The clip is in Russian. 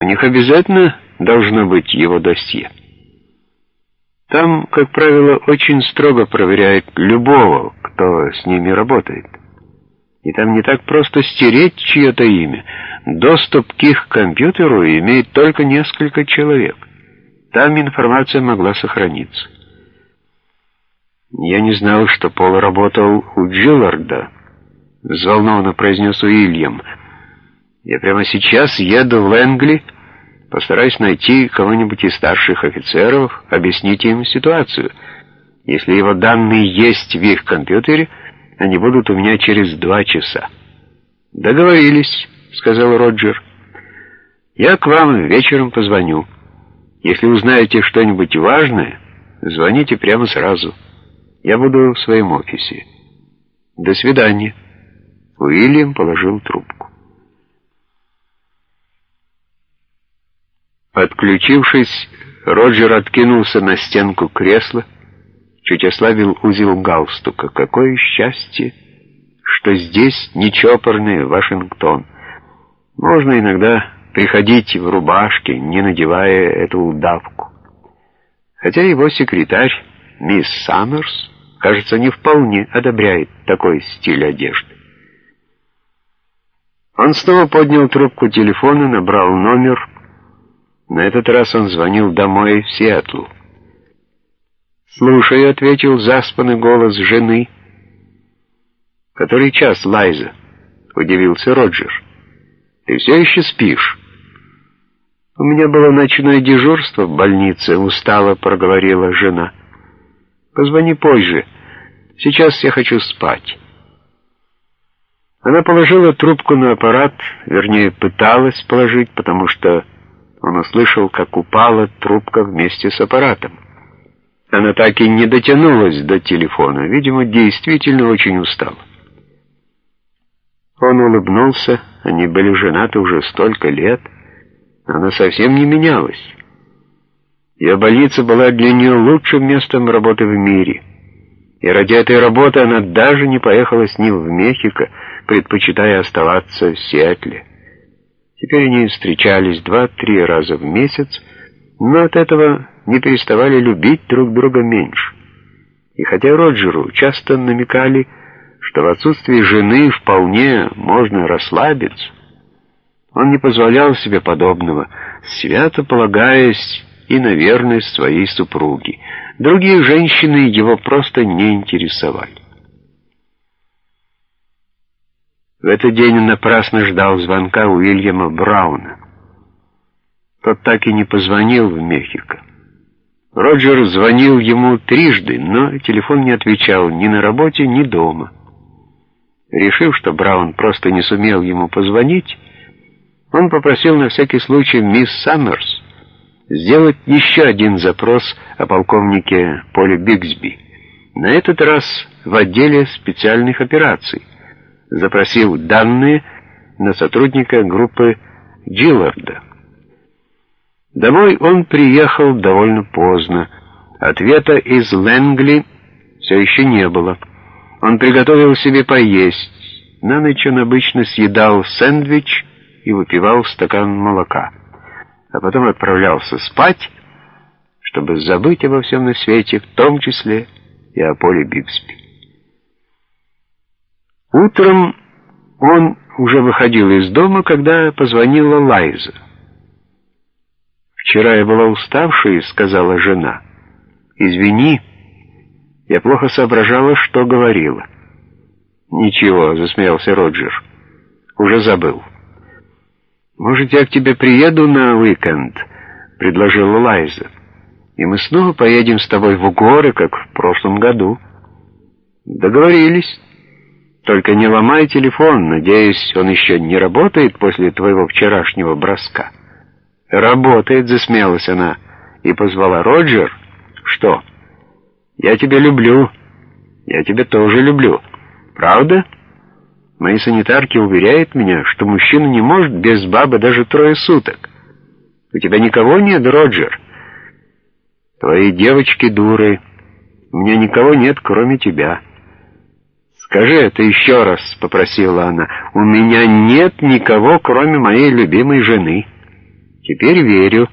У них обязательно должно быть его досье. Там, как правило, очень строго проверяют любого, кто с ними работает. И там не так просто стереть чье-то имя. Доступ к их компьютеру имеет только несколько человек. Там информация могла сохраниться. «Я не знал, что Пол работал у Джилларда», — взволнованно произнес Уильям. «Я прямо сейчас еду в Лэнгли, постараюсь найти кого-нибудь из старших офицеров, объяснить им ситуацию. Если его данные есть в их компьютере, они будут у меня через два часа». «Договорились», — сказал Роджер. «Я к вам вечером позвоню. Если узнаете что-нибудь важное, звоните прямо сразу». Я буду в своем офисе. До свидания. Уильям положил трубку. Отключившись, Роджер откинулся на стенку кресла, чуть ослабил узел галстука. Какое счастье, что здесь не чопорный Вашингтон. Можно иногда приходить в рубашке, не надевая эту удавку. Хотя его секретарь, мисс Саммерс, кажется, не вполне одобряет такой стиль одежды. Он снова поднял трубку телефона, набрал номер. На этот раз он звонил домой в Сиэтл. «Слушай», — ответил заспанный голос жены. «Который час, Лайза?» — удивился Роджер. «Ты все еще спишь?» «У меня было ночное дежурство в больнице», — устало проговорила жена. «Позвони позже». Сейчас я хочу спать». Она положила трубку на аппарат, вернее, пыталась положить, потому что он услышал, как упала трубка вместе с аппаратом. Она так и не дотянулась до телефона, видимо, действительно очень устала. Он улыбнулся, они были женаты уже столько лет, она совсем не менялась. Ее больница была для нее лучшим местом работы в мире — и ради этой работы она даже не поехала с ним в Мехико, предпочитая оставаться в Сиэтле. Теперь они встречались два-три раза в месяц, но от этого не переставали любить друг друга меньше. И хотя Роджеру часто намекали, что в отсутствии жены вполне можно расслабиться, он не позволял себе подобного, свято полагаясь и на верность своей супруги. Другие женщины его просто не интересовали. В этот день он напрасно ждал звонка Уильяма Брауна. Тот так и не позвонил в Мехико. Роджер звонил ему трижды, но телефон не отвечал ни на работе, ни дома. Решив, что Браун просто не сумел ему позвонить, он попросил на всякий случай мисс Саммерс сделать еще один запрос о полковнике Поле Бигсби, на этот раз в отделе специальных операций, запросил данные на сотрудника группы Джилларда. Домой он приехал довольно поздно. Ответа из Лэнгли все еще не было. Он приготовил себе поесть. На ночь он обычно съедал сэндвич и выпивал стакан молока а потом отправлялся спать, чтобы забыть обо всем на свете, в том числе и о Поле Бигсби. Утром он уже выходил из дома, когда позвонила Лайза. «Вчера я была уставшей», — сказала жена. «Извини, я плохо соображала, что говорила». «Ничего», — засмеялся Роджер. «Уже забыл». «Может, я к тебе приеду на уикенд?» — предложила Лайза. «И мы снова поедем с тобой в горы, как в прошлом году». «Договорились. Только не ломай телефон. Надеюсь, он еще не работает после твоего вчерашнего броска». «Работает», — засмеялась она и позвала Роджер. «Что?» «Я тебя люблю. Я тебя тоже люблю. Правда?» Мои санитарки уверяют меня, что мужчина не может без бабы даже трое суток. У тебя никого нет, Роджер? Твои девочки дуры. У меня никого нет, кроме тебя. Скажи это еще раз, — попросила она. У меня нет никого, кроме моей любимой жены. Теперь верю.